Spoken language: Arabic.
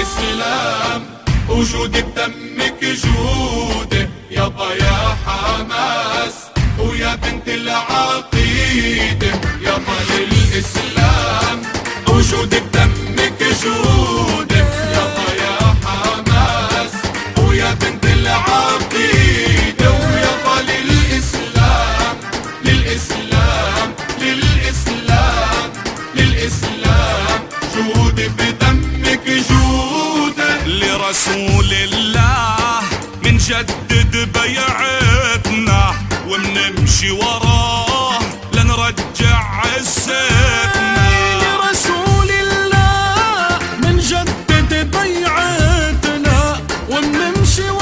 للإسلام وجود بدمك جودة يابا يا حماس. ويا بنت العقيدة يابا للإسلام. وجود بدمك جودة للإسلام. رسول الله منجدد بيعتنا ومنمشي وراه لنرجع عزتنا. رسول الله منجدد بيعتنا ومنمشي وراه